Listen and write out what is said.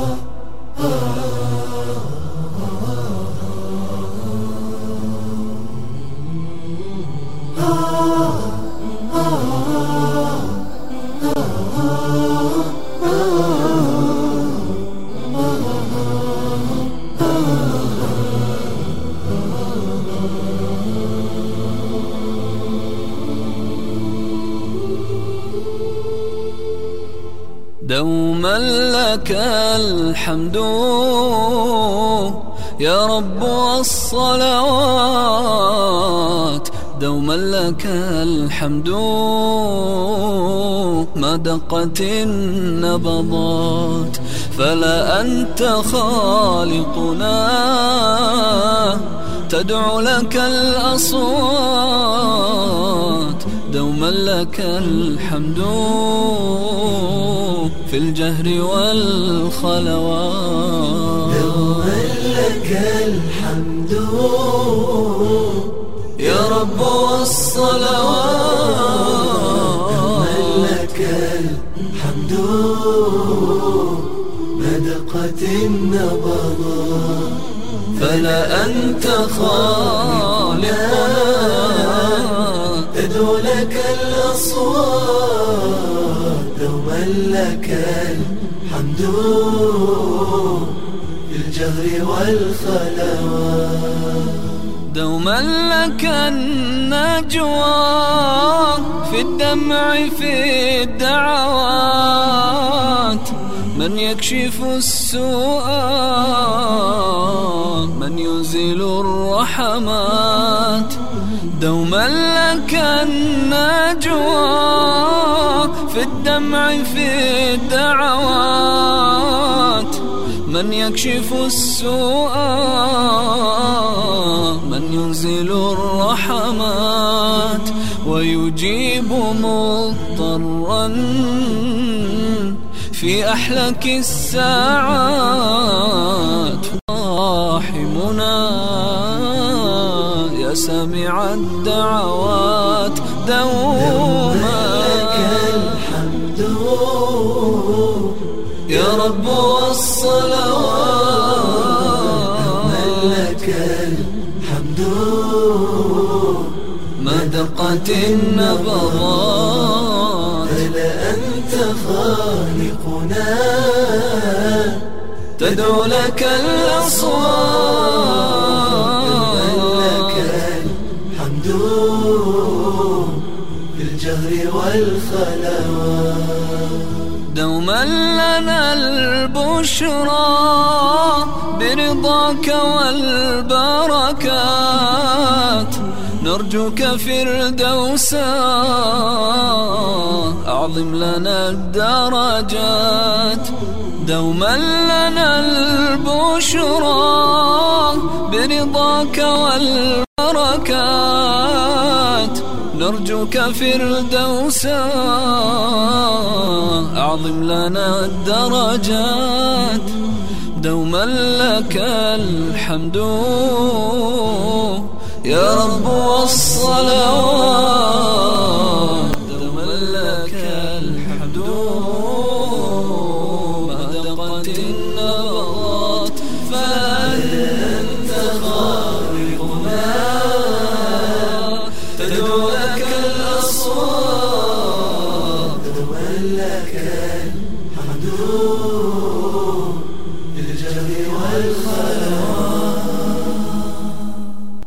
oh, oh. oh. دوما لك الحمد. يا رب والصلوات دوما لك الحمد. ما دقت النبضات فلا أنت خالقنا. تدعو لك الأصوات دوما لك الحمد في الجهر والخلوات دوما لك الحمد يا رب والصلوات لك الحمد مدقت النبضات فلا أنت خالقنا. لك الأصوات دوما لك الحمد في الجهر والخلوات. دوما لك النجوى في الدمع في الدعوات. من يكشف السوء يزيل الرحمات. دوما لك النجوى في الدمع في الدعوات. من يكشف السوء من ينزل الرحمات. ويجيب مضطرا في أحلك الساعات. راحمنا يا سامع الدعوات دوما. لك الحمد. يا رب والصلوات. لك الحمد. ما دقت النبضات. فلا أنت خالقنا. تدعو لك الأصوات. لك الحمد في الجهر والخلوات دوما لنا البشرى برضاك والبركات. نرجوك فردوسا أعظم لنا الدرجات. دوما لنا البشرى برضاك والبركات. نرجوك فردوسا أعظم لنا الدرجات. دوما لك الحمد. يا رب والصلوات الحمد ما دقت النبضات فأنت خالقنا تدعو لك الأصوات. لك